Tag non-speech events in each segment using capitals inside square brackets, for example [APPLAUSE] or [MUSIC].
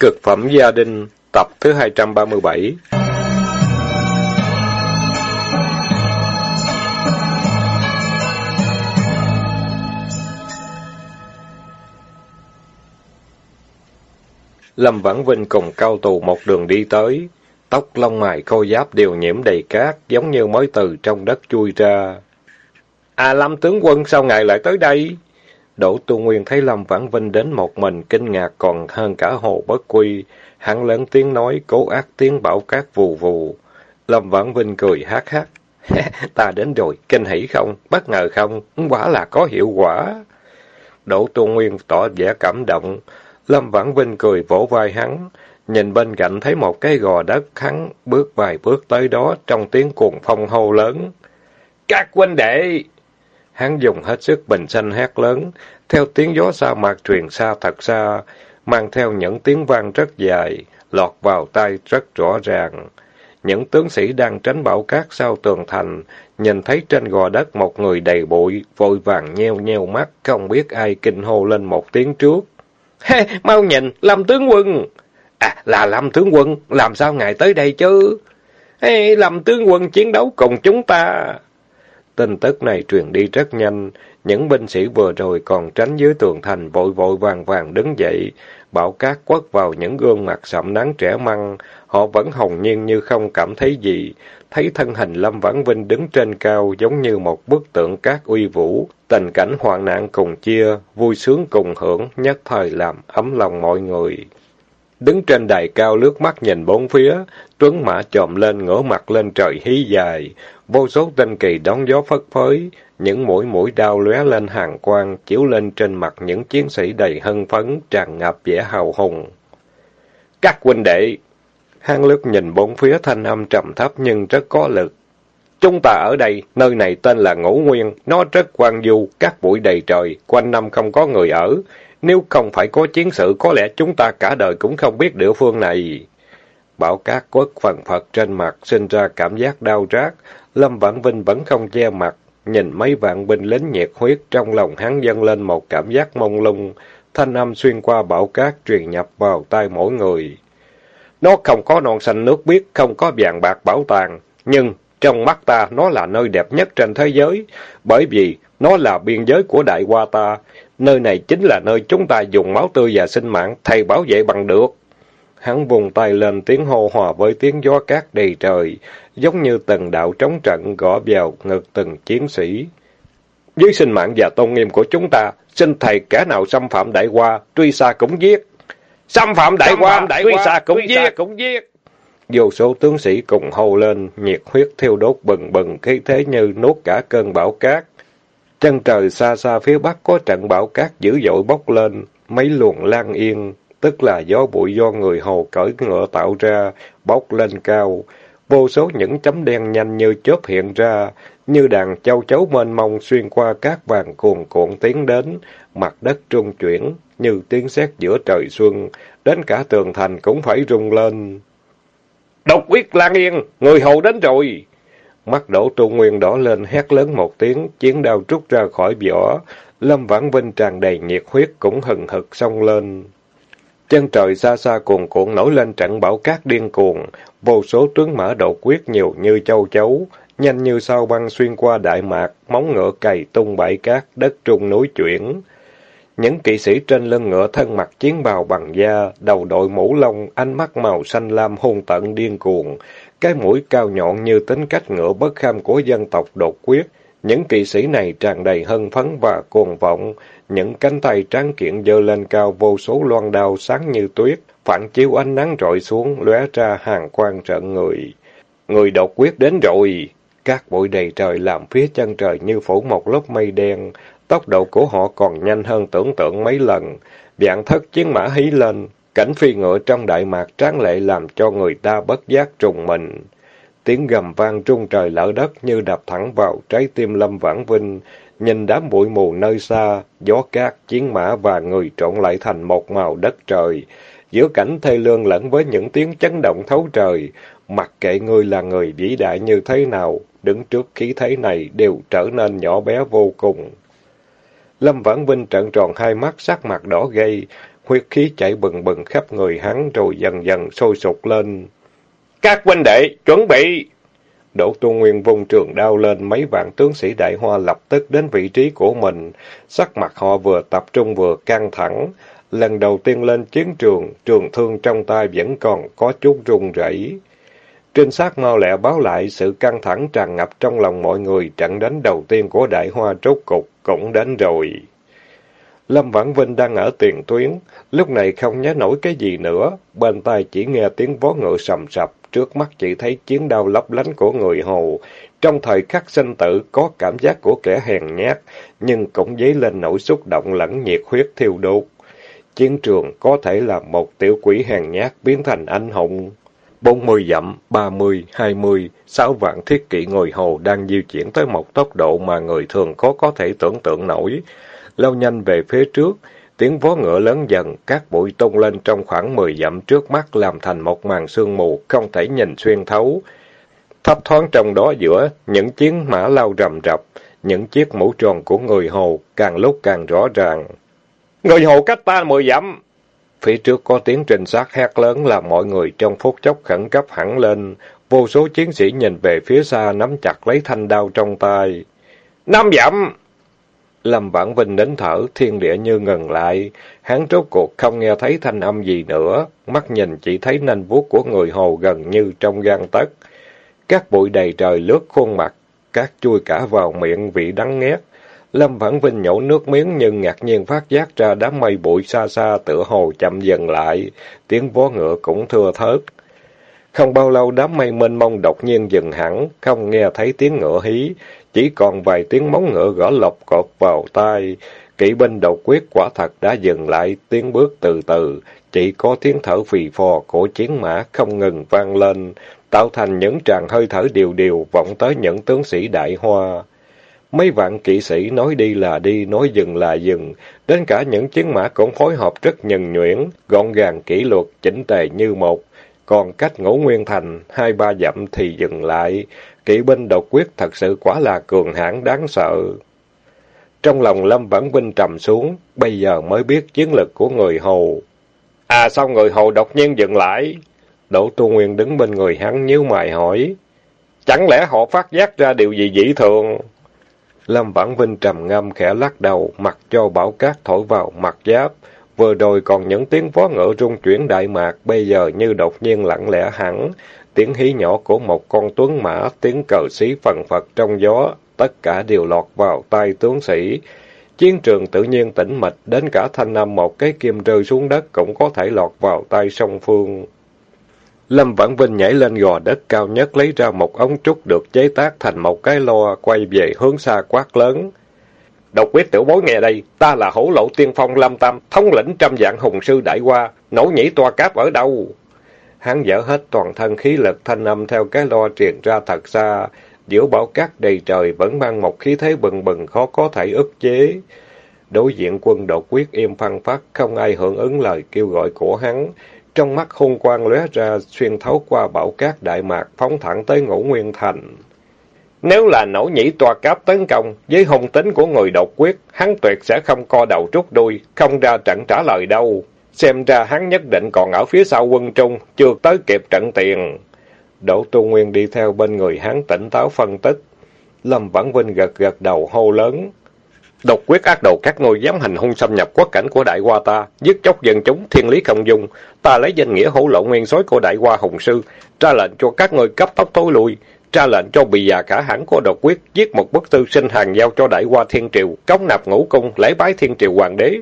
Cực phẩm gia đình, tập thứ 237 Lâm Vãn Vinh cùng cao tù một đường đi tới, tóc lông mày khô giáp đều nhiễm đầy cát, giống như mới từ trong đất chui ra. À Lâm tướng quân sao ngài lại tới đây? Đỗ Tu Nguyên thấy Lâm Vãn Vinh đến một mình, kinh ngạc còn hơn cả hồ bất quy. Hắn lớn tiếng nói, cố ác tiếng bảo cát vù vù. Lâm Vãn Vinh cười hát hát. [LAUGHS] Ta đến rồi, kinh hỉ không? Bất ngờ không? Quả là có hiệu quả. Đỗ Tu Nguyên tỏ vẻ cảm động. Lâm Vãn Vinh cười vỗ vai hắn. Nhìn bên cạnh thấy một cái gò đất, hắn bước vài bước tới đó trong tiếng cuồng phong hô lớn. Các huynh đệ! Hắn dùng hết sức bình xanh hét lớn, theo tiếng gió sa mạc truyền xa thật xa, mang theo những tiếng vang rất dài, lọt vào tai rất rõ ràng. Những tướng sĩ đang tránh bão cát sau tường thành, nhìn thấy trên gò đất một người đầy bụi, vội vàng nheo nheo mắt, không biết ai kinh hô lên một tiếng trước. He, mau nhìn, Lâm tướng quân! À, là Lâm tướng quân, làm sao ngài tới đây chứ? Hey, Lâm tướng quân chiến đấu cùng chúng ta! Tin tức này truyền đi rất nhanh, những binh sĩ vừa rồi còn tránh dưới tường thành vội vội vàng vàng đứng dậy, bão cát quất vào những gương mặt sậm nắng trẻ măng, họ vẫn hồng nhiên như không cảm thấy gì, thấy thân hình Lâm Vãn Vinh đứng trên cao giống như một bức tượng cát uy vũ, tình cảnh hoạn nạn cùng chia, vui sướng cùng hưởng, nhất thời làm ấm lòng mọi người. Đứng trên đài cao lướt mắt nhìn bốn phía, tuấn mã chồm lên ngửa mặt lên trời hí dài, vô số tinh kỳ đón gió phất phới, những mũi mũi đao lóe lên hàng quang, chiếu lên trên mặt những chiến sĩ đầy hân phấn, tràn ngập vẻ hào hùng. Các huynh đệ! Hang lướt nhìn bốn phía thanh âm trầm thấp nhưng rất có lực. Chúng ta ở đây, nơi này tên là Ngũ Nguyên, nó rất quan du, các bụi đầy trời, quanh năm không có người ở. Nếu không phải có chiến sự, có lẽ chúng ta cả đời cũng không biết địa phương này. Bảo cát quất phần phật trên mặt, sinh ra cảm giác đau rát. Lâm Vãn Vinh vẫn không che mặt, nhìn mấy vạn binh lính nhiệt huyết trong lòng hắn dâng lên một cảm giác mông lung. Thanh âm xuyên qua bảo cát truyền nhập vào tai mỗi người. Nó không có non xanh nước biếc, không có vàng bạc bảo tàng, nhưng trong mắt ta nó là nơi đẹp nhất trên thế giới, bởi vì nó là biên giới của đại hoa ta. Nơi này chính là nơi chúng ta dùng máu tươi và sinh mạng thầy bảo vệ bằng được. Hắn vùng tay lên tiếng hô hòa với tiếng gió cát đầy trời, giống như từng đạo trống trận gõ vào ngực từng chiến sĩ. Dưới sinh mạng và tôn nghiêm của chúng ta, xin thầy kẻ nào xâm phạm đại hoa, truy xa cũng giết. Xâm phạm đại hoa, truy xa cũng giết, cũng giết. Vô số tướng sĩ cùng hô lên, nhiệt huyết thiêu đốt bừng bừng khí thế như nuốt cả cơn bão cát. Chân trời xa xa phía bắc có trận bão cát dữ dội bốc lên, mấy luồng lan yên, tức là gió bụi do người hồ cởi ngựa tạo ra, bốc lên cao. Vô số những chấm đen nhanh như chớp hiện ra, như đàn châu chấu mênh mông xuyên qua các vàng cuồn cuộn tiến đến, mặt đất trung chuyển, như tiếng sét giữa trời xuân, đến cả tường thành cũng phải rung lên. Độc quyết Lan Yên, người hầu đến rồi! Mắt đổ trung nguyên đỏ lên hét lớn một tiếng, chiến đao trút ra khỏi vỏ. Lâm Vãn Vinh tràn đầy nhiệt huyết cũng hừng hực xông lên. Chân trời xa xa cuồn cuộn nổi lên trận bão cát điên cuồng, vô số tướng mã đột quyết nhiều như châu chấu, nhanh như sao băng xuyên qua đại mạc, móng ngựa cày tung bãi cát, đất trung núi chuyển. Những kỵ sĩ trên lưng ngựa thân mặc chiến bào bằng da, đầu đội mũ lông, ánh mắt màu xanh lam hung tận điên cuồng, cái mũi cao nhọn như tính cách ngựa bất kham của dân tộc đột quyết. Những kỵ sĩ này tràn đầy hân phấn và cuồng vọng, những cánh tay tráng kiện dơ lên cao vô số loan đao sáng như tuyết, phản chiếu ánh nắng rọi xuống, lóe ra hàng quang trận người. Người đột quyết đến rồi! Các bụi đầy trời làm phía chân trời như phủ một lớp mây đen, tốc độ của họ còn nhanh hơn tưởng tượng mấy lần. Vạn thất chiến mã hí lên, cảnh phi ngựa trong đại mạc tráng lệ làm cho người ta bất giác trùng mình. Tiếng gầm vang trung trời lỡ đất như đập thẳng vào trái tim Lâm Vãn Vinh, nhìn đám bụi mù nơi xa, gió cát, chiến mã và người trộn lại thành một màu đất trời. Giữa cảnh thê lương lẫn với những tiếng chấn động thấu trời, mặc kệ ngươi là người vĩ đại như thế nào, đứng trước khí thế này đều trở nên nhỏ bé vô cùng. Lâm Vãn Vinh trợn tròn hai mắt sắc mặt đỏ gay, huyết khí chảy bừng bừng khắp người hắn rồi dần dần sôi sục lên. Các huynh đệ, chuẩn bị! Đỗ Tu Nguyên vung trường đao lên, mấy vạn tướng sĩ đại hoa lập tức đến vị trí của mình. Sắc mặt họ vừa tập trung vừa căng thẳng. Lần đầu tiên lên chiến trường, trường thương trong tay vẫn còn có chút run rẩy. Trinh sát mau lẹ báo lại sự căng thẳng tràn ngập trong lòng mọi người, trận đánh đầu tiên của đại hoa trốt cục cũng đến rồi. Lâm Vãn Vinh đang ở tiền tuyến, lúc này không nhớ nổi cái gì nữa, bên tai chỉ nghe tiếng vó ngựa sầm sập, trước mắt chỉ thấy chiến đao lấp lánh của người Hồ. Trong thời khắc sinh tử có cảm giác của kẻ hèn nhát, nhưng cũng dấy lên nỗi xúc động lẫn nhiệt huyết thiêu đốt. Chiến trường có thể là một tiểu quỷ hèn nhát biến thành anh hùng. bốn mươi dặm, ba mươi, hai mươi, sáu vạn thiết kỵ người Hồ đang di chuyển tới một tốc độ mà người thường khó có thể tưởng tượng nổi. Lao nhanh về phía trước, tiếng vó ngựa lớn dần, các bụi tung lên trong khoảng mười dặm trước mắt làm thành một màn sương mù, không thể nhìn xuyên thấu. Thấp thoáng trong đó giữa, những chiến mã lao rầm rập, những chiếc mũ tròn của người Hồ càng lúc càng rõ ràng. Người Hồ cách ta mười dặm! Phía trước có tiếng trình sát hét lớn làm mọi người trong phút chốc khẩn cấp hẳn lên. Vô số chiến sĩ nhìn về phía xa nắm chặt lấy thanh đao trong tay. Năm dặm! Lâm Vãn Vinh đến thở, thiên địa như ngừng lại. Hắn rốt cuộc không nghe thấy thanh âm gì nữa, mắt nhìn chỉ thấy nanh vuốt của người hồ gần như trong gan tấc. Các bụi đầy trời lướt khuôn mặt, các chui cả vào miệng vị đắng nghét. Lâm Vãn Vinh nhổ nước miếng nhưng ngạc nhiên phát giác ra đám mây bụi xa xa tựa hồ chậm dần lại, tiếng vó ngựa cũng thưa thớt. Không bao lâu đám mây mênh mông đột nhiên dừng hẳn, không nghe thấy tiếng ngựa hí, chỉ còn vài tiếng móng ngựa gõ lọc cột vào tai. Kỵ binh độc quyết quả thật đã dừng lại, tiếng bước từ từ, chỉ có tiếng thở phì phò của chiến mã không ngừng vang lên, tạo thành những tràng hơi thở điều điều vọng tới những tướng sĩ đại hoa. Mấy vạn kỵ sĩ nói đi là đi, nói dừng là dừng, đến cả những chiến mã cũng phối hợp rất nhuần nhuyễn, gọn gàng kỷ luật, chỉnh tề như một. Còn cách ngũ nguyên thành, hai ba dặm thì dừng lại, kỵ binh độc quyết thật sự quả là cường hãn đáng sợ. Trong lòng Lâm Vãn Vinh trầm xuống, bây giờ mới biết chiến lực của người Hồ. À sao người Hồ đột nhiên dừng lại? Đỗ Tu Nguyên đứng bên người hắn nhíu mày hỏi. Chẳng lẽ họ phát giác ra điều gì dị thường? Lâm Vãn Vinh trầm ngâm khẽ lắc đầu, mặc cho bão cát thổi vào mặt giáp. Vừa rồi còn những tiếng vó ngựa rung chuyển đại mạc, bây giờ như đột nhiên lặng lẽ hẳn, tiếng hí nhỏ của một con tuấn mã, tiếng cờ xí phần phật trong gió, tất cả đều lọt vào tai tướng sĩ. Chiến trường tự nhiên tĩnh mịch, đến cả thanh âm một cái kim rơi xuống đất cũng có thể lọt vào tay song phương. Lâm Vãn Vinh nhảy lên gò đất cao nhất lấy ra một ống trúc được chế tác thành một cái loa quay về hướng xa quát lớn. Độc quyết tiểu bối nghe đây, ta là hổ lộ tiên phong Lâm Tam, thống lĩnh trăm dạng hùng sư đại qua, nổ nhĩ toa cáp ở đâu? Hắn dở hết toàn thân khí lực thanh âm theo cái lo truyền ra thật xa. Giữa bão cát đầy trời vẫn mang một khí thế bừng bừng khó có thể ức chế. Đối diện quân đột quyết im phăng phát, không ai hưởng ứng lời kêu gọi của hắn. Trong mắt hung quang lóe ra, xuyên thấu qua bão cát đại mạc, phóng thẳng tới ngũ nguyên thành. Nếu là nổ nhĩ toa cáp tấn công, với hung tính của người độc quyết, hắn tuyệt sẽ không co đầu trút đuôi, không ra trận trả lời đâu. Xem ra hắn nhất định còn ở phía sau quân Trung, chưa tới kịp trận tiền. Đỗ Tu Nguyên đi theo bên người hắn tỉnh táo phân tích. Lâm Vãn Vinh gật gật đầu hô lớn. Độc quyết ác đầu các ngôi dám hành hung xâm nhập quốc cảnh của đại hoa ta, giết chóc dân chúng, thiên lý không dung. Ta lấy danh nghĩa hổ lộ nguyên sói của đại hoa hùng sư, ra lệnh cho các ngôi cấp tốc tối lui, ra lệnh cho bị già cả hãng của độc quyết, giết một bức tư sinh hàng giao cho đại hoa thiên triều, cống nạp ngũ cung, lễ bái thiên triều hoàng đế.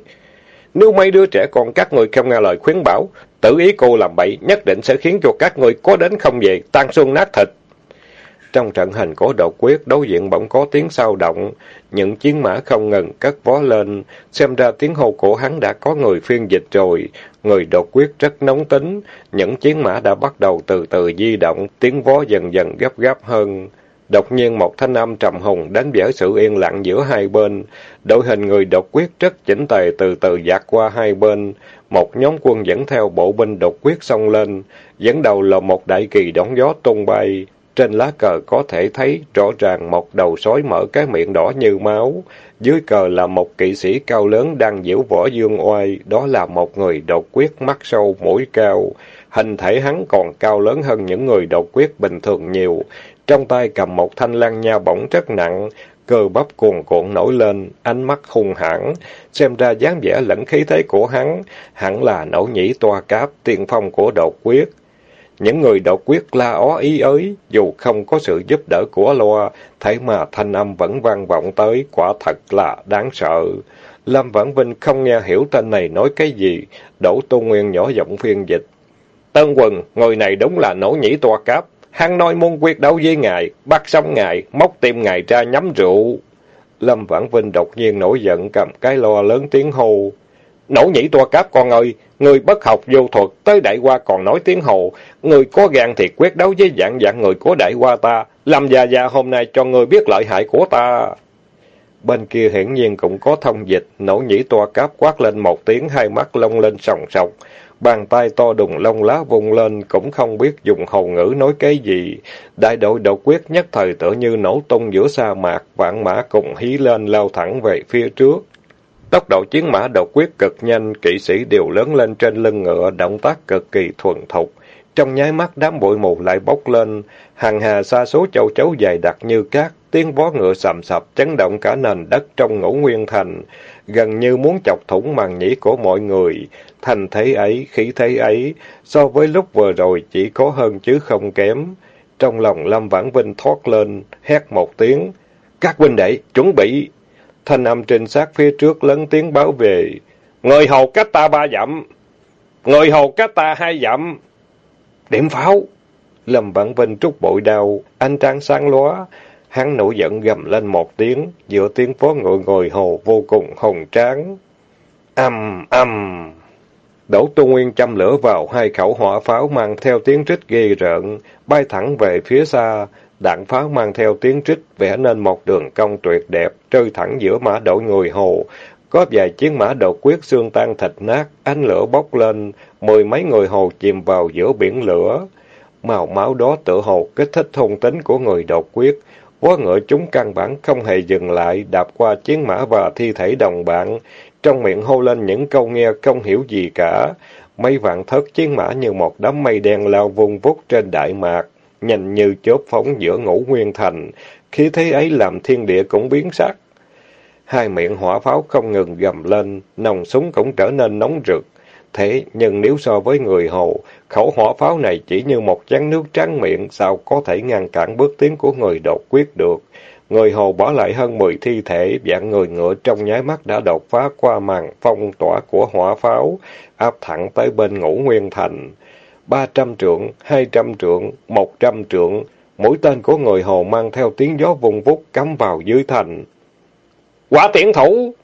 Nếu mấy đứa trẻ con các người không nghe lời khuyến bảo, tự ý cô làm bậy, nhất định sẽ khiến cho các người có đến không về, tan xương nát thịt. Trong trận hình của đột quyết, đối diện bỗng có tiếng sao động, những chiến mã không ngừng cất vó lên, xem ra tiếng hô của hắn đã có người phiên dịch rồi. Người đột quyết rất nóng tính, những chiến mã đã bắt đầu từ từ di động, tiếng vó dần dần gấp gáp hơn. Đột nhiên một thanh âm trầm hùng đánh vỡ sự yên lặng giữa hai bên. Đội hình người độc quyết rất chỉnh tề từ từ dạt qua hai bên. Một nhóm quân dẫn theo bộ binh độc quyết xông lên. Dẫn đầu là một đại kỳ đón gió tung bay. Trên lá cờ có thể thấy rõ ràng một đầu sói mở cái miệng đỏ như máu. Dưới cờ là một kỵ sĩ cao lớn đang diễu võ dương oai, đó là một người độc quyết mắt sâu, mũi cao. Hình thể hắn còn cao lớn hơn những người độc quyết bình thường nhiều. Trong tay cầm một thanh lan nha bổng rất nặng, cơ bắp cuồn cuộn nổi lên, ánh mắt hung hãn, xem ra dáng vẻ lẫn khí thế của hắn, hẳn là nổ nhĩ toa cáp, tiên phong của đột quyết. Những người đột quyết la ó ý ới, dù không có sự giúp đỡ của loa, thế mà thanh âm vẫn vang vọng tới, quả thật là đáng sợ. Lâm Vãn Vinh không nghe hiểu tên này nói cái gì, Đỗ Tô Nguyên nhỏ giọng phiên dịch. Tân quần, người này đúng là nổ nhĩ toa cáp, Hắn nói muốn quyết đấu với ngài, bắt sống ngài, móc tim ngài ra nhắm rượu. Lâm Vãn Vinh đột nhiên nổi giận cầm cái lo lớn tiếng hô. Nổ nhĩ tua cáp con ơi, người bất học vô thuật, tới đại qua còn nói tiếng hồ. Người có gan thì quyết đấu với dạng dạng người của đại qua ta, làm già già hôm nay cho người biết lợi hại của ta. Bên kia hiển nhiên cũng có thông dịch, nổ nhĩ toa cáp quát lên một tiếng hai mắt lông lên sòng sọc. Bàn tay to đùng lông lá vung lên, cũng không biết dùng hầu ngữ nói cái gì. Đại đội độc quyết nhất thời tựa như nổ tung giữa sa mạc, vạn mã cùng hí lên lao thẳng về phía trước. Tốc độ chiến mã độc quyết cực nhanh, kỵ sĩ đều lớn lên trên lưng ngựa, động tác cực kỳ thuần thục. Trong nháy mắt đám bụi mù lại bốc lên, hàng hà xa số châu chấu dài đặc như cát, tiếng vó ngựa sầm sập chấn động cả nền đất trong ngũ nguyên thành, gần như muốn chọc thủng màn nhĩ của mọi người. Thành thế ấy, khí thế ấy, so với lúc vừa rồi chỉ có hơn chứ không kém. Trong lòng Lâm Vãn Vinh thoát lên, hét một tiếng. Các huynh đệ, chuẩn bị! Thanh âm trinh sát phía trước lớn tiếng báo về. Người hầu cách ta ba dặm! Người hầu cách ta hai dặm! Điểm pháo! Lâm Vãn Vinh trút bội đầu anh trang sáng lóa. Hắn nổi giận gầm lên một tiếng, giữa tiếng phó ngựa ngồi hồ vô cùng hồng tráng. Âm, âm! Đỗ Tu Nguyên châm lửa vào hai khẩu hỏa pháo mang theo tiếng trích ghê rợn, bay thẳng về phía xa. Đạn pháo mang theo tiếng trích vẽ nên một đường cong tuyệt đẹp, rơi thẳng giữa mã đội người hồ. Có vài chiến mã đột quyết xương tan thịt nát, ánh lửa bốc lên, mười mấy người hồ chìm vào giữa biển lửa. Màu máu đó tự hồ kích thích thông tính của người đột quyết quá ngựa chúng căn bản không hề dừng lại, đạp qua chiến mã và thi thể đồng bạn, trong miệng hô lên những câu nghe không hiểu gì cả. Mấy vạn thất chiến mã như một đám mây đen lao vung vút trên đại mạc, nhanh như chớp phóng giữa ngũ nguyên thành, khí thế ấy làm thiên địa cũng biến sắc. Hai miệng hỏa pháo không ngừng gầm lên, nòng súng cũng trở nên nóng rực. Thế nhưng nếu so với người Hồ, khẩu hỏa pháo này chỉ như một chén nước trắng miệng, sao có thể ngăn cản bước tiến của người đột quyết được. Người Hồ bỏ lại hơn 10 thi thể, dạng người ngựa trong nháy mắt đã đột phá qua màn phong tỏa của hỏa pháo, áp thẳng tới bên ngũ nguyên thành. 300 trượng, 200 trượng, 100 trượng, mũi tên của người Hồ mang theo tiếng gió vùng vút cắm vào dưới thành. Quả tiễn thủ!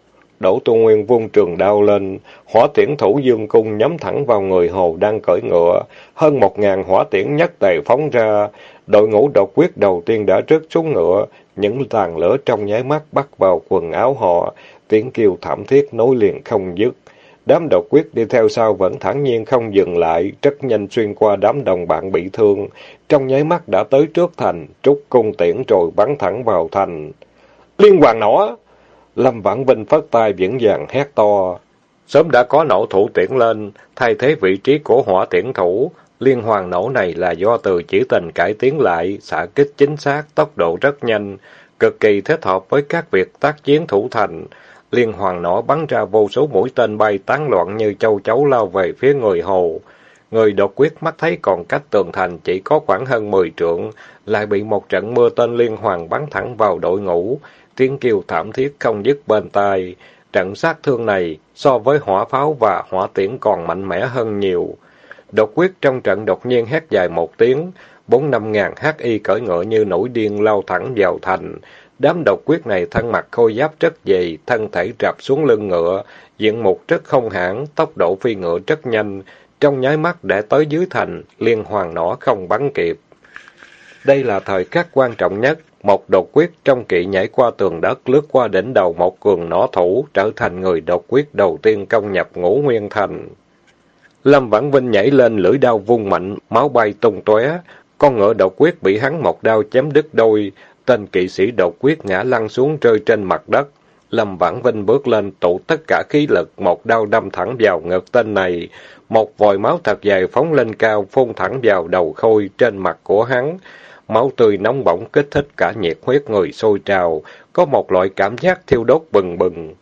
Đỗ Tu Nguyên vung trường đao lên, hỏa tiễn thủ dương cung nhắm thẳng vào người Hồ đang cởi ngựa. Hơn một ngàn hỏa tiễn nhất tề phóng ra, đội ngũ độc quyết đầu tiên đã rớt xuống ngựa, những tàn lửa trong nháy mắt bắt vào quần áo họ, tiếng kêu thảm thiết nối liền không dứt. Đám độc quyết đi theo sau vẫn thản nhiên không dừng lại, rất nhanh xuyên qua đám đồng bạn bị thương. Trong nháy mắt đã tới trước thành, trúc cung tiễn rồi bắn thẳng vào thành. Liên hoàng nỏ! Lâm Vãn Vinh phất tay vững vàng hét to. Sớm đã có nổ thủ tiễn lên, thay thế vị trí của hỏa tiễn thủ. Liên hoàn nổ này là do từ chỉ tình cải tiến lại, xạ kích chính xác, tốc độ rất nhanh, cực kỳ thích hợp với các việc tác chiến thủ thành. Liên hoàn nổ bắn ra vô số mũi tên bay tán loạn như châu chấu lao về phía người hồ. Người đột quyết mắt thấy còn cách tường thành chỉ có khoảng hơn 10 trượng, lại bị một trận mưa tên liên hoàn bắn thẳng vào đội ngũ, tiếng kêu thảm thiết không dứt bên tai. Trận sát thương này so với hỏa pháo và hỏa tiễn còn mạnh mẽ hơn nhiều. Độc quyết trong trận đột nhiên hét dài một tiếng, bốn năm ngàn HI cởi ngựa như nổi điên lao thẳng vào thành. Đám độc quyết này thân mặt khôi giáp rất dày, thân thể rạp xuống lưng ngựa, diện mục rất không hãn, tốc độ phi ngựa rất nhanh, trong nháy mắt đã tới dưới thành, liên hoàng nỏ không bắn kịp. Đây là thời khắc quan trọng nhất, một đột quyết trong kỵ nhảy qua tường đất lướt qua đỉnh đầu một cường nỏ thủ, trở thành người đột quyết đầu tiên công nhập ngũ nguyên thành. Lâm Vãn Vinh nhảy lên lưỡi đao vung mạnh, máu bay tung tóe, Con ngựa độc quyết bị hắn một đao chém đứt đôi, tên kỵ sĩ độc quyết ngã lăn xuống rơi trên mặt đất. Lâm Vãn Vinh bước lên tụ tất cả khí lực, một đao đâm thẳng vào ngực tên này. Một vòi máu thật dài phóng lên cao, phun thẳng vào đầu khôi trên mặt của hắn. Máu tươi nóng bỏng kích thích cả nhiệt huyết người sôi trào, có một loại cảm giác thiêu đốt bừng bừng.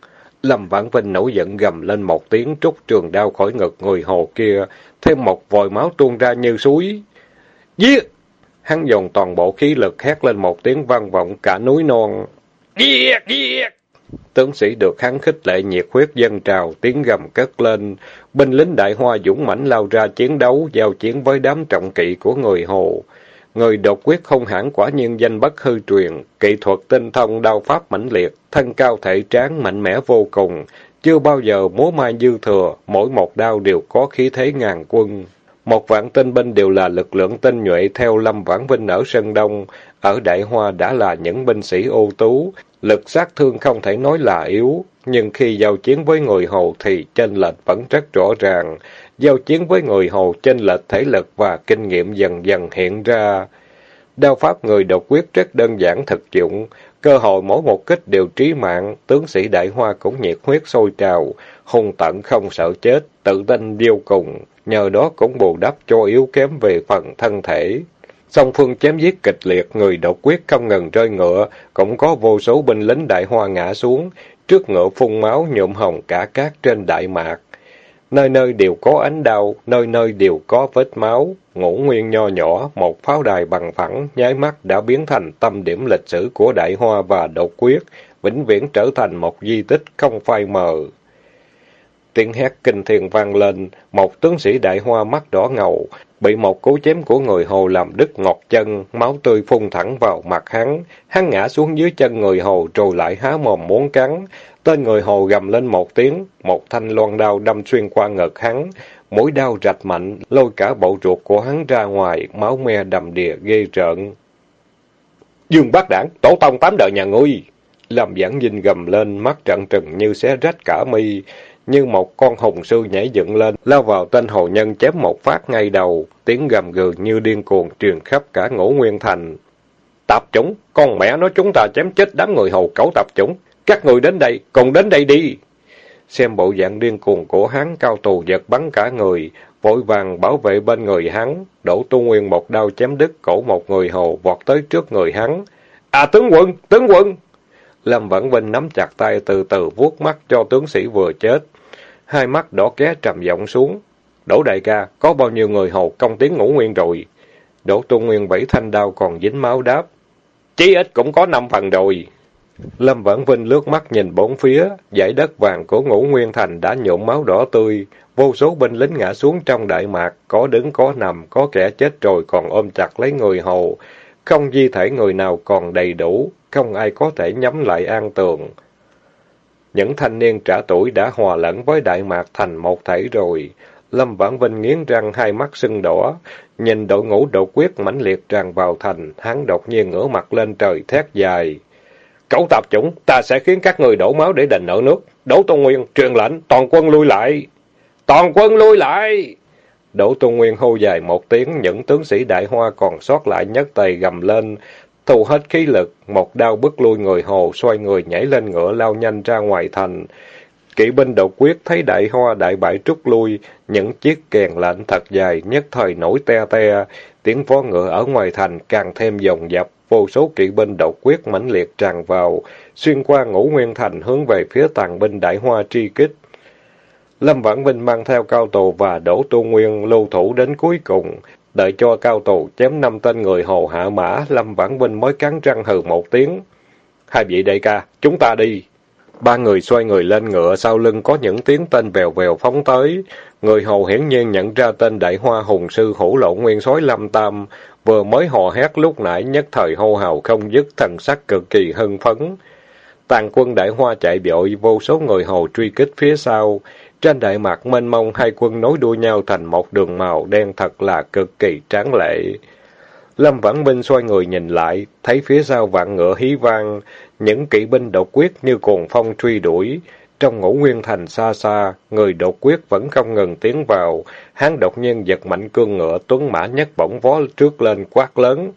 Lâm Vãn Vinh nổi giận gầm lên một tiếng trút trường đao khỏi ngực người hồ kia, thêm một vòi máu tuôn ra như suối. Giết! Hắn dồn toàn bộ khí lực hét lên một tiếng vang vọng cả núi non. Giết! Giết! Tướng sĩ được hắn khích lệ nhiệt huyết dân trào, tiếng gầm cất lên. Binh lính đại hoa dũng mãnh lao ra chiến đấu, giao chiến với đám trọng kỵ của người Hồ. Người độc quyết không hẳn quả nhiên danh bất hư truyền, kỹ thuật tinh thông đao pháp mãnh liệt, thân cao thể tráng mạnh mẽ vô cùng, chưa bao giờ múa mai dư thừa, mỗi một đao đều có khí thế ngàn quân. Một vạn tinh binh đều là lực lượng tinh nhuệ theo Lâm Vãn Vinh ở Sơn Đông, ở Đại Hoa đã là những binh sĩ ưu tú, lực sát thương không thể nói là yếu, nhưng khi giao chiến với người Hồ thì chênh lệch vẫn rất rõ ràng. Giao chiến với người Hồ chênh lệch thể lực và kinh nghiệm dần dần hiện ra. Đao pháp người độc quyết rất đơn giản thực dụng, cơ hội mỗi một kích đều trí mạng, tướng sĩ Đại Hoa cũng nhiệt huyết sôi trào, hung tận không sợ chết, tự tin vô cùng, nhờ đó cũng bù đắp cho yếu kém về phần thân thể. Song phương chém giết kịch liệt, người độc quyết không ngừng rơi ngựa, cũng có vô số binh lính đại hoa ngã xuống, trước ngựa phun máu nhuộm hồng cả cát trên đại mạc. Nơi nơi đều có ánh đau, nơi nơi đều có vết máu, ngũ nguyên nho nhỏ, một pháo đài bằng phẳng, nháy mắt đã biến thành tâm điểm lịch sử của đại hoa và độc quyết, vĩnh viễn trở thành một di tích không phai mờ. Tiếng hét kinh thiên vang lên, một tướng sĩ đại hoa mắt đỏ ngầu, bị một cú chém của người Hồ làm đứt ngọt chân, máu tươi phun thẳng vào mặt hắn. Hắn ngã xuống dưới chân người Hồ rồi lại há mồm muốn cắn. Tên người Hồ gầm lên một tiếng, một thanh loan đao đâm xuyên qua ngực hắn. Mũi đao rạch mạnh, lôi cả bộ ruột của hắn ra ngoài, máu me đầm đìa ghê rợn. Dương bác đảng, tổ tông tám đời nhà ngươi! Làm giảng dinh gầm lên, mắt trận trừng như xé rách cả mi như một con hùng sư nhảy dựng lên, lao vào tên hồ nhân chém một phát ngay đầu, tiếng gầm gừ như điên cuồng truyền khắp cả ngũ nguyên thành. Tạp chúng, con mẹ nó chúng ta chém chết đám người hầu cẩu tạp chúng, các người đến đây, cùng đến đây đi. Xem bộ dạng điên cuồng của hắn, cao tù giật bắn cả người, vội vàng bảo vệ bên người hắn, đổ tu nguyên một đao chém đứt cổ một người hầu vọt tới trước người hắn. À tướng quân, tướng quân! Lâm Vãn Vinh nắm chặt tay từ từ vuốt mắt cho tướng sĩ vừa chết hai mắt đỏ ké trầm giọng xuống. Đỗ đại ca, có bao nhiêu người hầu công tiếng ngủ nguyên rồi? Đỗ Tôn Nguyên bảy thanh đao còn dính máu đáp. Chí ít cũng có năm phần rồi. Lâm Vãn Vinh lướt mắt nhìn bốn phía, dãy đất vàng của ngũ nguyên thành đã nhuộm máu đỏ tươi, vô số binh lính ngã xuống trong đại mạc, có đứng có nằm, có kẻ chết rồi còn ôm chặt lấy người hầu. Không di thể người nào còn đầy đủ, không ai có thể nhắm lại an tường. Những thanh niên trả tuổi đã hòa lẫn với Đại Mạc thành một thể rồi. Lâm Vãn Vinh nghiến răng hai mắt sưng đỏ, nhìn đội ngũ đột quyết mãnh liệt tràn vào thành, hắn đột nhiên ngửa mặt lên trời thét dài. Cẩu tạp chủng, ta sẽ khiến các người đổ máu để đền nợ nước. Đỗ Tôn Nguyên, truyền lệnh, toàn quân lui lại. Toàn quân lui lại! Đỗ Tôn Nguyên hô dài một tiếng, những tướng sĩ đại hoa còn sót lại nhất tay gầm lên, thu hết khí lực, một đao bức lui người hồ, xoay người nhảy lên ngựa lao nhanh ra ngoài thành. Kỵ binh độc quyết thấy đại hoa đại bại trút lui, những chiếc kèn lạnh thật dài nhất thời nổi te te, tiếng vó ngựa ở ngoài thành càng thêm dồn dập, vô số kỵ binh độc quyết mãnh liệt tràn vào, xuyên qua ngũ nguyên thành hướng về phía tàn binh đại hoa tri kích. Lâm Vãn Vinh mang theo cao tù và đổ tu nguyên lưu thủ đến cuối cùng, Đợi cho cao tù chém năm tên người hồ hạ mã, Lâm Vãn Vinh mới cắn răng hừ một tiếng. Hai vị đại ca, chúng ta đi. Ba người xoay người lên ngựa, sau lưng có những tiếng tên vèo vèo phóng tới. Người hầu hiển nhiên nhận ra tên đại hoa hùng sư hổ lộ nguyên soái Lâm Tam, vừa mới hò hét lúc nãy nhất thời hô hào không dứt thần sắc cực kỳ hưng phấn. Tàn quân đại hoa chạy vội, vô số người hầu truy kích phía sau. Trên đại mạc mênh mông hai quân nối đuôi nhau thành một đường màu đen thật là cực kỳ tráng lệ. Lâm Vãn minh xoay người nhìn lại, thấy phía sau vạn ngựa hí vang, những kỵ binh độc quyết như cuồng phong truy đuổi. Trong ngũ nguyên thành xa xa, người đột quyết vẫn không ngừng tiến vào. Hắn đột nhiên giật mạnh cương ngựa, tuấn mã nhất bổng vó trước lên quát lớn.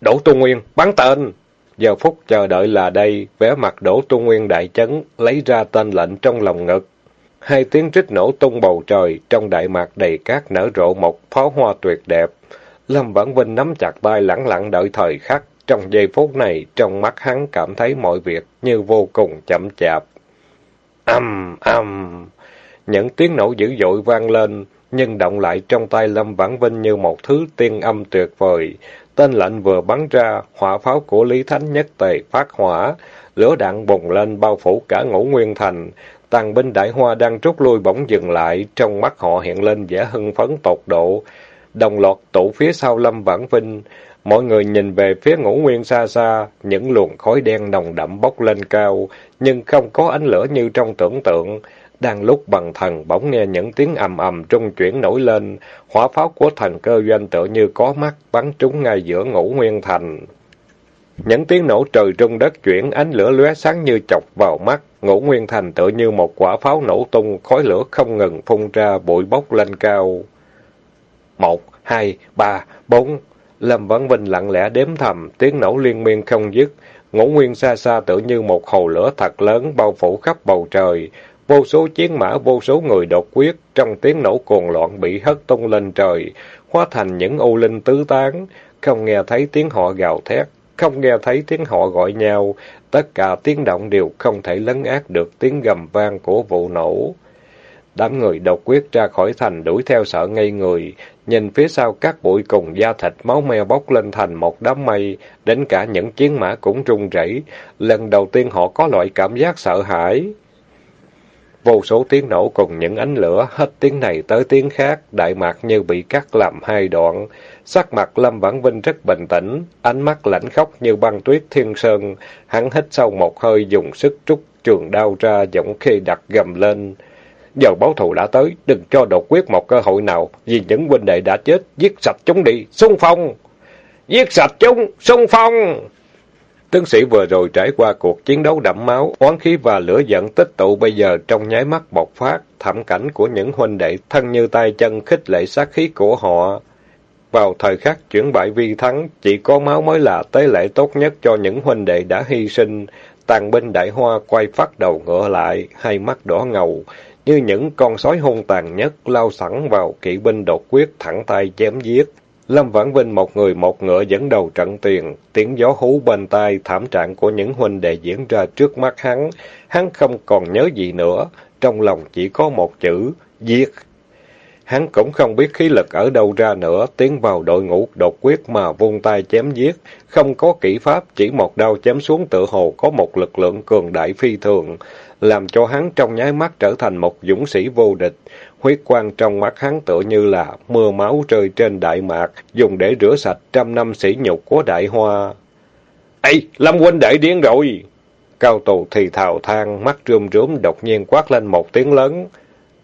Đỗ Tu Nguyên, bắn tên! Giờ phút chờ đợi là đây, vẻ mặt Đỗ Tu Nguyên đại chấn, lấy ra tên lệnh trong lòng ngực. Hai tiếng rít nổ tung bầu trời, trong đại mạc đầy cát nở rộ một pháo hoa tuyệt đẹp. Lâm Vãn Vinh nắm chặt tay lẳng lặng đợi thời khắc. Trong giây phút này, trong mắt hắn cảm thấy mọi việc như vô cùng chậm chạp. Âm, âm, những tiếng nổ dữ dội vang lên, nhưng động lại trong tay Lâm Vãn Vinh như một thứ tiên âm tuyệt vời. Tên lệnh vừa bắn ra, hỏa pháo của Lý Thánh nhất tề phát hỏa, lửa đạn bùng lên bao phủ cả ngũ nguyên thành. Tàng binh đại hoa đang rút lui bỗng dừng lại, trong mắt họ hiện lên vẻ hưng phấn tột độ. Đồng loạt tụ phía sau Lâm Vãn Vinh, mọi người nhìn về phía ngũ nguyên xa xa, những luồng khói đen nồng đậm bốc lên cao, nhưng không có ánh lửa như trong tưởng tượng. Đang lúc bằng thần bỗng nghe những tiếng ầm ầm trung chuyển nổi lên, hỏa pháo của thần cơ doanh tựa như có mắt bắn trúng ngay giữa ngũ nguyên thành. Những tiếng nổ trời trung đất chuyển, ánh lửa lóe sáng như chọc vào mắt, ngũ nguyên thành tựa như một quả pháo nổ tung, khói lửa không ngừng phun ra, bụi bốc lên cao. Một, hai, ba, bốn. Lâm Văn Vinh lặng lẽ đếm thầm, tiếng nổ liên miên không dứt. Ngũ nguyên xa xa tựa như một hồ lửa thật lớn bao phủ khắp bầu trời. Vô số chiến mã, vô số người đột quyết, trong tiếng nổ cuồng loạn bị hất tung lên trời, hóa thành những ô linh tứ tán, không nghe thấy tiếng họ gào thét, không nghe thấy tiếng họ gọi nhau, tất cả tiếng động đều không thể lấn át được tiếng gầm vang của vụ nổ. Đám người độc quyết ra khỏi thành đuổi theo sợ ngây người, nhìn phía sau các bụi cùng da thịt máu me bốc lên thành một đám mây, đến cả những chiến mã cũng run rẩy. Lần đầu tiên họ có loại cảm giác sợ hãi. Vô số tiếng nổ cùng những ánh lửa, hết tiếng này tới tiếng khác, đại mạc như bị cắt làm hai đoạn. Sắc mặt Lâm Vãn Vinh rất bình tĩnh, ánh mắt lạnh khóc như băng tuyết thiên sơn. Hắn hít sâu một hơi dùng sức trút trường đao ra, giọng khi đặt gầm lên. Giờ báo thù đã tới, đừng cho đột quyết một cơ hội nào, vì những huynh đệ đã chết, giết sạch chúng đi, xung phong! Giết sạch chúng, xung phong! Tướng sĩ vừa rồi trải qua cuộc chiến đấu đẫm máu, oán khí và lửa giận tích tụ bây giờ trong nháy mắt bộc phát, thảm cảnh của những huynh đệ thân như tay chân khích lệ sát khí của họ. Vào thời khắc chuyển bại vi thắng, chỉ có máu mới là tế lễ tốt nhất cho những huynh đệ đã hy sinh. Tàn binh đại hoa quay phát đầu ngựa lại, hai mắt đỏ ngầu, như những con sói hung tàn nhất lao sẵn vào kỵ binh đột quyết thẳng tay chém giết. Lâm Vãn Vinh một người một ngựa dẫn đầu trận tiền, tiếng gió hú bên tai, thảm trạng của những huynh đệ diễn ra trước mắt hắn. Hắn không còn nhớ gì nữa, trong lòng chỉ có một chữ, giết. Hắn cũng không biết khí lực ở đâu ra nữa, tiến vào đội ngũ đột quyết mà vung tay chém giết, không có kỹ pháp, chỉ một đao chém xuống tự hồ có một lực lượng cường đại phi thường, làm cho hắn trong nháy mắt trở thành một dũng sĩ vô địch. Huyết quang trong mắt hắn tựa như là mưa máu rơi trên đại mạc, dùng để rửa sạch trăm năm sĩ nhục của đại hoa. Ê, Lâm huynh đệ điên rồi! Cao tù thì thào than, mắt rơm rớm đột nhiên quát lên một tiếng lớn.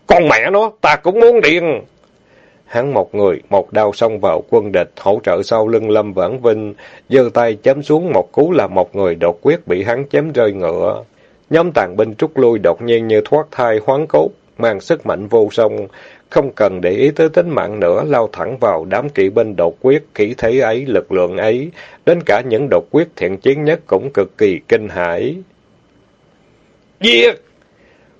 Con mẹ nó, ta cũng muốn điên! Hắn một người, một đao xông vào quân địch, hỗ trợ sau lưng Lâm Vãn Vinh, giơ tay chém xuống một cú là một người đột quyết bị hắn chém rơi ngựa. Nhóm tàn binh trút lui đột nhiên như thoát thai hoáng cốt, mang sức mạnh vô song, không cần để ý tới tính mạng nữa, lao thẳng vào đám kỵ binh đột quyết, kỹ thế ấy, lực lượng ấy, đến cả những đột quyết thiện chiến nhất cũng cực kỳ kinh hãi. Giết!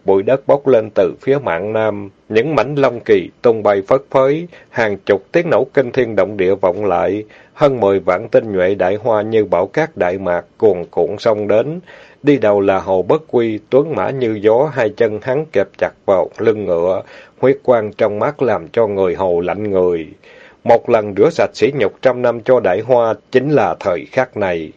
Bụi đất bốc lên từ phía mạng nam, những mảnh long kỳ tung bay phất phới, hàng chục tiếng nổ kinh thiên động địa vọng lại, hơn mười vạn tinh nhuệ đại hoa như bão cát đại mạc cuồn cuộn xông đến, Đi đầu là Hồ Bất Quy, tuấn mã như gió, hai chân hắn kẹp chặt vào lưng ngựa, huyết quang trong mắt làm cho người Hồ lạnh người. Một lần rửa sạch sỉ nhục trăm năm cho đại hoa chính là thời khắc này.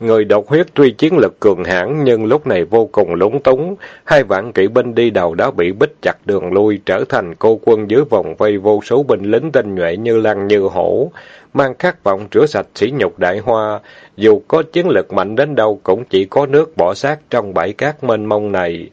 Người độc huyết tuy chiến lực cường hãn nhưng lúc này vô cùng lúng túng. Hai vạn kỵ binh đi đầu đã bị bích chặt đường lui, trở thành cô quân dưới vòng vây vô số binh lính tinh nhuệ như lăng như hổ mang khát vọng rửa sạch sỉ nhục đại hoa, dù có chiến lực mạnh đến đâu cũng chỉ có nước bỏ xác trong bãi cát mênh mông này.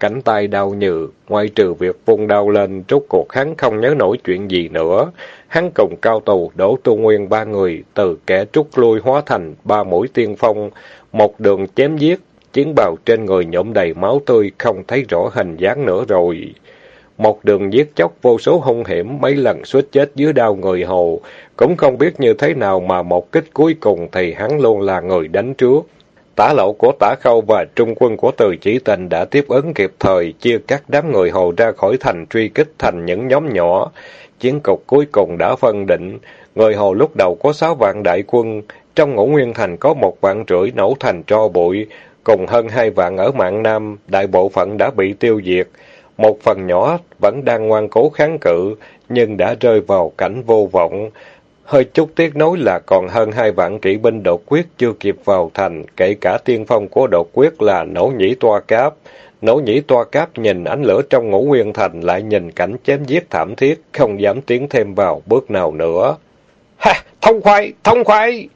Cánh tay đau nhừ, ngoài trừ việc vung đau lên, rốt cuộc hắn không nhớ nổi chuyện gì nữa. Hắn cùng cao tù đổ tu nguyên ba người, từ kẻ trút lui hóa thành ba mũi tiên phong, một đường chém giết, chiến bào trên người nhộm đầy máu tươi, không thấy rõ hình dáng nữa rồi. Một đường giết chóc vô số hung hiểm, mấy lần suýt chết dưới đao người Hồ, cũng không biết như thế nào mà một kích cuối cùng thì hắn luôn là người đánh trước. Tả lậu của tả khâu và trung quân của từ chỉ tình đã tiếp ứng kịp thời, chia các đám người Hồ ra khỏi thành truy kích thành những nhóm nhỏ. Chiến cục cuối cùng đã phân định, người Hồ lúc đầu có sáu vạn đại quân, trong ngũ nguyên thành có một vạn rưỡi nổ thành tro bụi, cùng hơn hai vạn ở mạng Nam, đại bộ phận đã bị tiêu diệt. Một phần nhỏ vẫn đang ngoan cố kháng cự, nhưng đã rơi vào cảnh vô vọng. Hơi chút tiếc nối là còn hơn hai vạn kỵ binh đột quyết chưa kịp vào thành, kể cả tiên phong của đột quyết là nổ nhĩ toa cáp. Nổ nhĩ toa cáp nhìn ánh lửa trong ngũ nguyên thành lại nhìn cảnh chém giết thảm thiết, không dám tiến thêm vào bước nào nữa. Ha! Thông khoái! Thông khoái!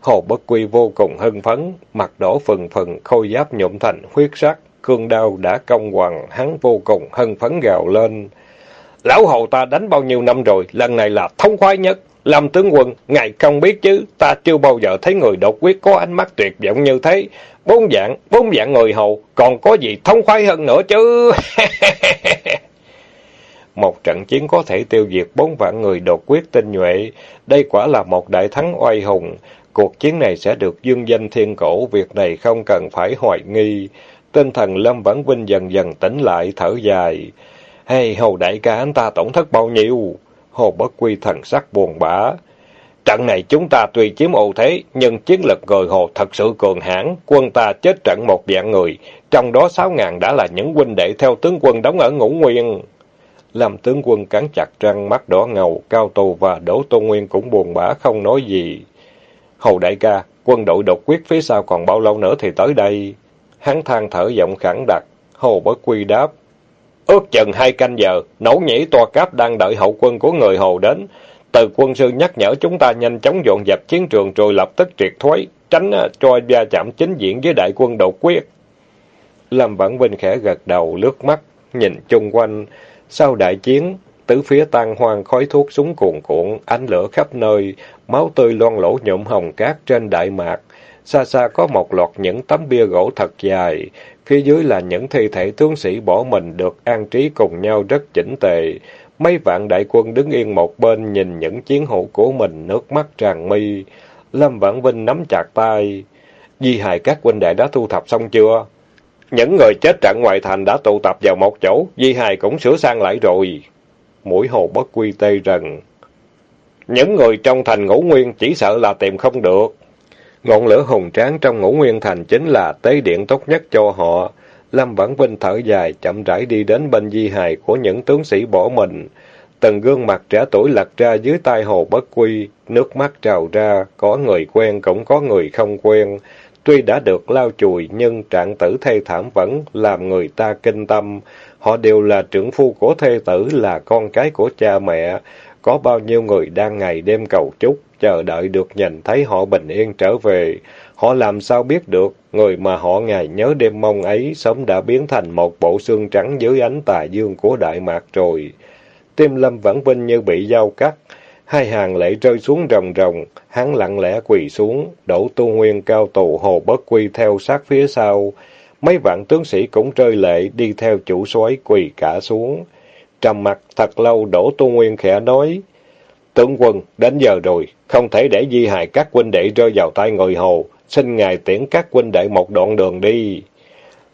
Hồ Bất Quy vô cùng hưng phấn, mặt đỏ phừng phừng, khôi giáp nhuộm thành huyết sắc, cương đao đã công hoàng, hắn vô cùng hưng phấn gào lên. Lão Hồ ta đánh bao nhiêu năm rồi, lần này là thông khoái nhất. Lâm tướng quân, ngài không biết chứ, ta chưa bao giờ thấy người đột quyết có ánh mắt tuyệt vọng như thế. Bốn dạng, bốn dạng người hầu, còn có gì thông khoái hơn nữa chứ. [LAUGHS] một trận chiến có thể tiêu diệt bốn vạn người đột quyết tinh nhuệ. Đây quả là một đại thắng oai hùng. Cuộc chiến này sẽ được dương danh thiên cổ, việc này không cần phải hoài nghi. Tinh thần Lâm Vãn Vinh dần dần tỉnh lại, thở dài. Hey, hầu đại ca anh ta tổn thất bao nhiêu? Hồ Bất Quy thần sắc buồn bã. Trận này chúng ta tuy chiếm ưu thế, nhưng chiến lực người Hồ thật sự cường hãn, quân ta chết trận một vạn người, trong đó sáu ngàn đã là những huynh đệ theo tướng quân đóng ở Ngũ Nguyên. Làm tướng quân cắn chặt răng mắt đỏ ngầu, cao tù và Đỗ Tôn Nguyên cũng buồn bã không nói gì. Hồ đại ca, quân đội đột quyết phía sau còn bao lâu nữa thì tới đây? Hắn than thở giọng khẳng đặc. Hồ Bất Quy đáp. Ước chừng hai canh giờ, nổ nhĩ toa cáp đang đợi hậu quân của người Hồ đến. Từ quân sư nhắc nhở chúng ta nhanh chóng dọn dẹp chiến trường rồi lập tức triệt thoái, tránh à, cho va chạm chính diện với đại quân đột quyết. Lâm Vãn Vinh khẽ gật đầu, lướt mắt, nhìn chung quanh. Sau đại chiến, tứ phía tan hoang khói thuốc súng cuồn cuộn, ánh lửa khắp nơi, máu tươi loang lỗ nhộm hồng cát trên đại mạc. Xa xa có một loạt những tấm bia gỗ thật dài, phía dưới là những thi thể tướng sĩ bỏ mình được an trí cùng nhau rất chỉnh tề. Mấy vạn đại quân đứng yên một bên nhìn những chiến hữu của mình nước mắt tràn mi. Lâm Vãn Vinh nắm chặt tay. Di hài các huynh đệ đã thu thập xong chưa? Những người chết trận ngoài thành đã tụ tập vào một chỗ, Di hài cũng sửa sang lại rồi. Mũi hồ bất quy tê rần. Những người trong thành ngũ nguyên chỉ sợ là tìm không được. Ngọn lửa hùng tráng trong ngũ nguyên thành chính là tế điện tốt nhất cho họ. Lâm Vãn Vinh thở dài, chậm rãi đi đến bên di hài của những tướng sĩ bỏ mình. Từng gương mặt trẻ tuổi lật ra dưới tay hồ bất quy, nước mắt trào ra, có người quen cũng có người không quen. Tuy đã được lau chùi, nhưng trạng tử thê thảm vẫn làm người ta kinh tâm. Họ đều là trưởng phu của thê tử, là con cái của cha mẹ. Có bao nhiêu người đang ngày đêm cầu chúc, chờ đợi được nhìn thấy họ bình yên trở về. Họ làm sao biết được, người mà họ ngày nhớ đêm mong ấy sớm đã biến thành một bộ xương trắng dưới ánh tà dương của Đại Mạc rồi. Tim Lâm vẫn Vinh như bị dao cắt, hai hàng lệ rơi xuống rồng rồng, hắn lặng lẽ quỳ xuống, đổ tu nguyên cao tù hồ bất quy theo sát phía sau. Mấy vạn tướng sĩ cũng rơi lệ đi theo chủ soái quỳ cả xuống. Trầm mặt thật lâu đổ tu nguyên khẽ nói, Tướng quân, đến giờ rồi, không thể để di hài các huynh đệ rơi vào tay người hồ, xin ngài tiễn các huynh đệ một đoạn đường đi.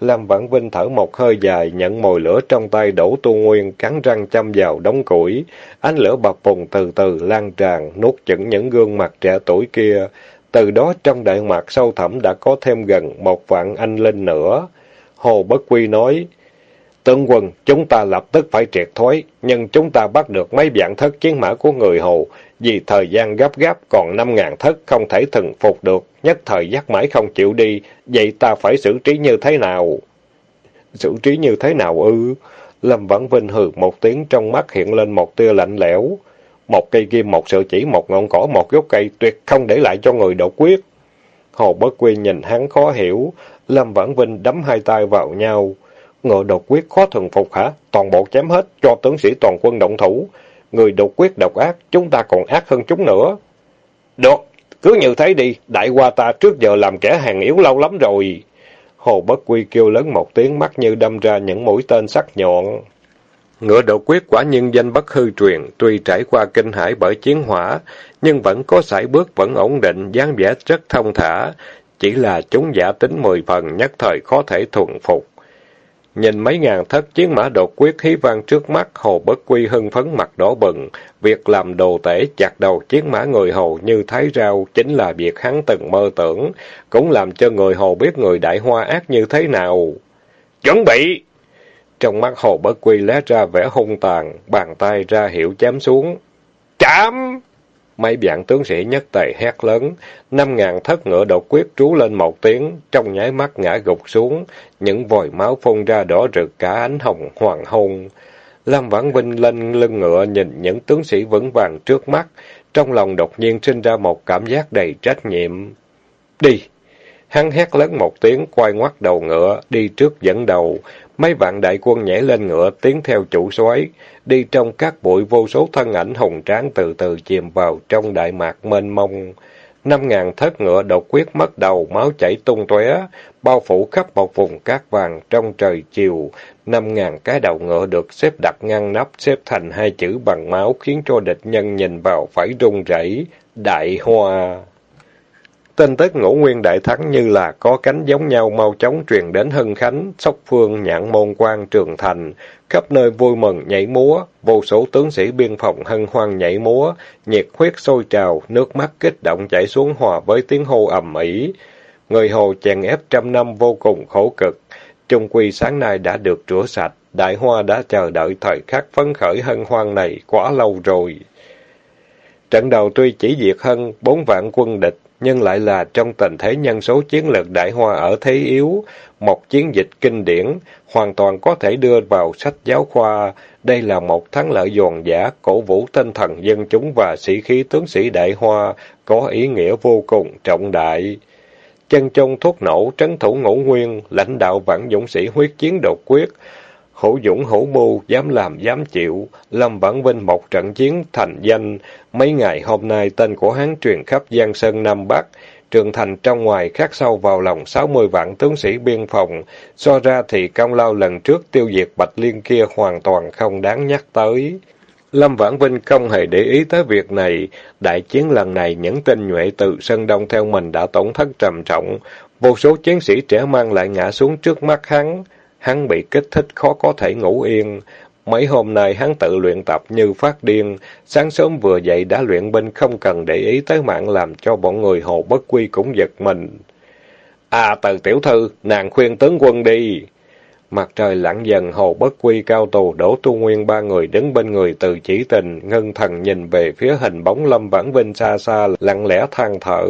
Lâm Vãn Vinh thở một hơi dài, nhận mồi lửa trong tay đổ tu nguyên, cắn răng châm vào đống củi. Ánh lửa bập bùng từ từ lan tràn, nuốt chửng những gương mặt trẻ tuổi kia. Từ đó trong đại mạc sâu thẳm đã có thêm gần một vạn anh linh nữa. Hồ Bất Quy nói, Tướng quân, chúng ta lập tức phải triệt thoái, nhưng chúng ta bắt được mấy vạn thất chiến mã của người Hồ, vì thời gian gấp gáp còn năm ngàn thất không thể thần phục được, nhất thời dắt mãi không chịu đi, vậy ta phải xử trí như thế nào? Xử trí như thế nào ư? Lâm Vãn Vinh hừ một tiếng trong mắt hiện lên một tia lạnh lẽo. Một cây kim, một sợi chỉ, một ngọn cỏ, một gốc cây tuyệt không để lại cho người đột quyết. Hồ Bất Quy nhìn hắn khó hiểu, Lâm Vãn Vinh đấm hai tay vào nhau. Người độc quyết khó thần phục hả? Toàn bộ chém hết, cho tướng sĩ toàn quân động thủ. Người độc quyết độc ác, chúng ta còn ác hơn chúng nữa. Được, cứ như thế đi, đại qua ta trước giờ làm kẻ hàng yếu lâu lắm rồi. Hồ Bất Quy kêu lớn một tiếng mắt như đâm ra những mũi tên sắc nhọn. Ngựa độc quyết quả nhân danh bất hư truyền, tuy trải qua kinh hải bởi chiến hỏa, nhưng vẫn có sải bước vẫn ổn định, dáng vẻ rất thông thả. Chỉ là chúng giả tính mười phần, nhất thời khó thể thuần phục. Nhìn mấy ngàn thất chiến mã đột quyết hí vang trước mắt, Hồ Bất Quy hưng phấn mặt đỏ bừng. Việc làm đồ tể chặt đầu chiến mã người Hồ như thái rau chính là việc hắn từng mơ tưởng, cũng làm cho người Hồ biết người đại hoa ác như thế nào. Chuẩn bị! Trong mắt Hồ Bất Quy lé ra vẻ hung tàn, bàn tay ra hiệu chém xuống. Chạm! Mấy vạn tướng sĩ nhất tề hét lớn, năm ngàn thất ngựa đột quyết trú lên một tiếng, trong nháy mắt ngã gục xuống, những vòi máu phun ra đỏ rực cả ánh hồng hoàng hôn. Lâm Vãn Vinh lên lưng ngựa nhìn những tướng sĩ vững vàng trước mắt, trong lòng đột nhiên sinh ra một cảm giác đầy trách nhiệm. Đi! Hắn hét lớn một tiếng, quay ngoắt đầu ngựa, đi trước dẫn đầu. Mấy vạn đại quân nhảy lên ngựa, tiến theo chủ soái đi trong các bụi vô số thân ảnh hùng tráng từ từ chìm vào trong đại mạc mênh mông. Năm ngàn thất ngựa độc quyết mất đầu, máu chảy tung tóe, bao phủ khắp một vùng cát vàng trong trời chiều. Năm ngàn cái đầu ngựa được xếp đặt ngăn nắp, xếp thành hai chữ bằng máu, khiến cho địch nhân nhìn vào phải run rẩy. Đại Hoa Tin tức ngũ nguyên đại thắng như là có cánh giống nhau mau chóng truyền đến Hưng Khánh, Sóc Phương, Nhạn Môn Quan, Trường Thành, khắp nơi vui mừng nhảy múa, vô số tướng sĩ biên phòng hân hoan nhảy múa, nhiệt huyết sôi trào, nước mắt kích động chảy xuống hòa với tiếng hô ầm ĩ. Người Hồ chèn ép trăm năm vô cùng khổ cực, trung quy sáng nay đã được rửa sạch, đại hoa đã chờ đợi thời khắc phấn khởi hân hoan này quá lâu rồi. Trận đầu tuy chỉ diệt hơn bốn vạn quân địch, nhưng lại là trong tình thế nhân số chiến lược đại hoa ở thế yếu, một chiến dịch kinh điển, hoàn toàn có thể đưa vào sách giáo khoa. Đây là một thắng lợi giòn giả, cổ vũ tinh thần dân chúng và sĩ khí tướng sĩ đại hoa, có ý nghĩa vô cùng trọng đại. Chân trong thuốc nổ, trấn thủ ngũ nguyên, lãnh đạo vạn dũng sĩ huyết chiến đột quyết, hữu dũng hữu mưu, dám làm dám chịu, Lâm Vãn Vinh một trận chiến thành danh. Mấy ngày hôm nay tên của hắn truyền khắp Giang Sơn Nam Bắc, trường thành trong ngoài khắc sâu vào lòng sáu mươi vạn tướng sĩ biên phòng. So ra thì công lao lần trước tiêu diệt Bạch Liên kia hoàn toàn không đáng nhắc tới. Lâm Vãn Vinh không hề để ý tới việc này. Đại chiến lần này những tên nhuệ từ Sơn Đông theo mình đã tổn thất trầm trọng. Vô số chiến sĩ trẻ mang lại ngã xuống trước mắt hắn. Hắn bị kích thích khó có thể ngủ yên. Mấy hôm nay hắn tự luyện tập như phát điên, sáng sớm vừa dậy đã luyện binh không cần để ý tới mạng làm cho bọn người hồ bất quy cũng giật mình. À từ tiểu thư, nàng khuyên tướng quân đi. Mặt trời lặn dần hồ bất quy cao tù đổ tu nguyên ba người đứng bên người từ chỉ tình, ngân thần nhìn về phía hình bóng lâm vãn vinh xa xa, lặng lẽ than thở.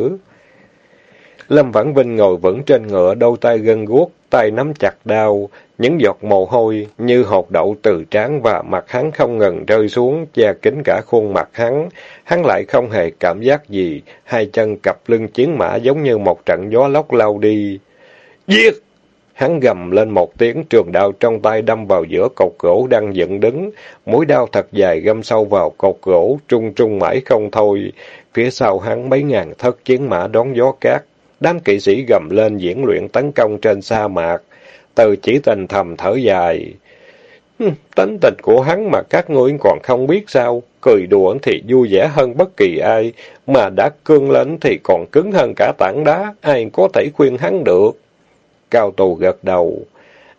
Lâm Vãn Vinh ngồi vững trên ngựa, đôi tay gân guốc, tay nắm chặt đao, những giọt mồ hôi như hột đậu từ trán và mặt hắn không ngừng rơi xuống, che kín cả khuôn mặt hắn. Hắn lại không hề cảm giác gì, hai chân cặp lưng chiến mã giống như một trận gió lốc lao đi. Giết! Hắn gầm lên một tiếng trường đao trong tay đâm vào giữa cột gỗ đang dựng đứng. Mũi đao thật dài găm sâu vào cột gỗ, trung trung mãi không thôi. Phía sau hắn mấy ngàn thất chiến mã đón gió cát. Đám kỵ sĩ gầm lên diễn luyện tấn công trên sa mạc. Từ chỉ tình thầm thở dài. Tính tình của hắn mà các ngươi còn không biết sao. Cười đùa thì vui vẻ hơn bất kỳ ai. Mà đã cương lên thì còn cứng hơn cả tảng đá. Ai có thể khuyên hắn được. Cao tù gật đầu.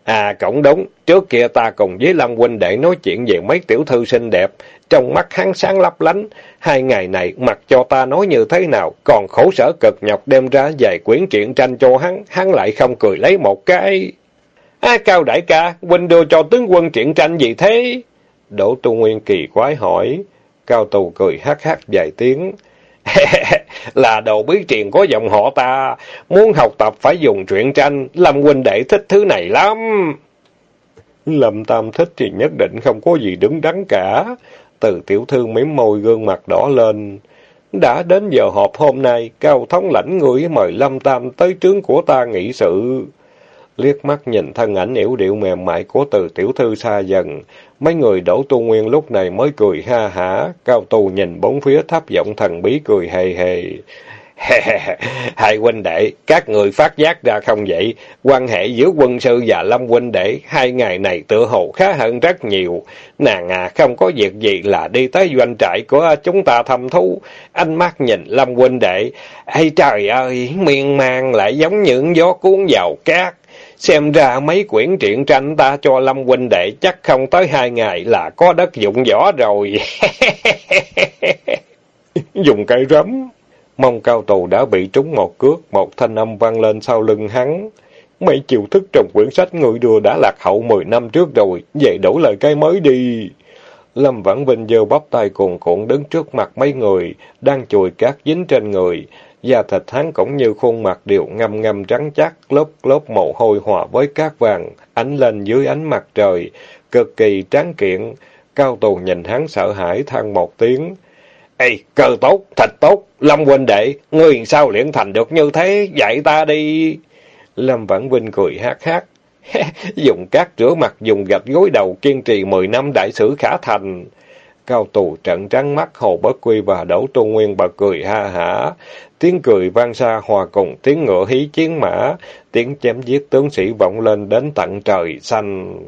À, cổng đúng, trước kia ta cùng với Lâm huynh để nói chuyện về mấy tiểu thư xinh đẹp, trong mắt hắn sáng lấp lánh. Hai ngày này, mặc cho ta nói như thế nào, còn khổ sở cực nhọc đem ra vài quyển truyện tranh cho hắn, hắn lại không cười lấy một cái. À, Cao đại ca, huynh đưa cho tướng quân truyện tranh gì thế? Đỗ Tu Nguyên kỳ quái hỏi. Cao tù cười hát hát vài tiếng. [LAUGHS] là đồ bí truyền có dòng họ ta, muốn học tập phải dùng truyện tranh, Lâm huynh đệ thích thứ này lắm. Lâm Tam thích thì nhất định không có gì đứng đắn cả. Từ tiểu thư mím môi gương mặt đỏ lên. Đã đến giờ họp hôm nay, cao thống lãnh ngươi mời Lâm Tam tới trướng của ta nghị sự. Liếc mắt nhìn thân ảnh yếu điệu mềm mại của từ tiểu thư xa dần. Mấy người đổ tu nguyên lúc này mới cười ha hả. Cao tù nhìn bốn phía thấp giọng thần bí cười hề hề. Hai huynh đệ, các người phát giác ra không vậy? Quan hệ giữa quân sư và Lâm huynh đệ, hai ngày này tự hồ khá hơn rất nhiều. Nàng à, không có việc gì là đi tới doanh trại của chúng ta thăm thú. Ánh mắt nhìn Lâm huynh đệ, ây trời ơi, miên man lại giống những gió cuốn vào cát. Xem ra mấy quyển truyện tranh ta cho Lâm huynh đệ chắc không tới hai ngày là có đất dụng võ rồi. [LAUGHS] Dùng cây rắm. Mong cao tù đã bị trúng một cước, một thanh âm vang lên sau lưng hắn. Mấy chiều thức trong quyển sách người đưa đã lạc hậu mười năm trước rồi, vậy đổi lời cái mới đi. Lâm Vãn Vinh giơ bắp tay cuồn cuộn đứng trước mặt mấy người, đang chùi cát dính trên người. Da thịt hắn cũng như khuôn mặt đều ngâm ngâm trắng chắc, lốp lốp mồ hôi hòa với cát vàng, ánh lên dưới ánh mặt trời, cực kỳ tráng kiện. Cao tù nhìn hắn sợ hãi than một tiếng. Ê, cơ tốt, thịt tốt, Lâm huynh đệ, ngươi sao luyện thành được như thế, dạy ta đi. Lâm Vãn Vinh cười hát hát. [LAUGHS] dùng cát rửa mặt, dùng gạch gối đầu, kiên trì mười năm đại sử khả thành. Cao tù trận trắng mắt Hồ Bất Quy và Đỗ trung Nguyên bật cười ha hả. Tiếng cười vang xa hòa cùng tiếng ngựa hí chiến mã, tiếng chém giết tướng sĩ vọng lên đến tận trời xanh.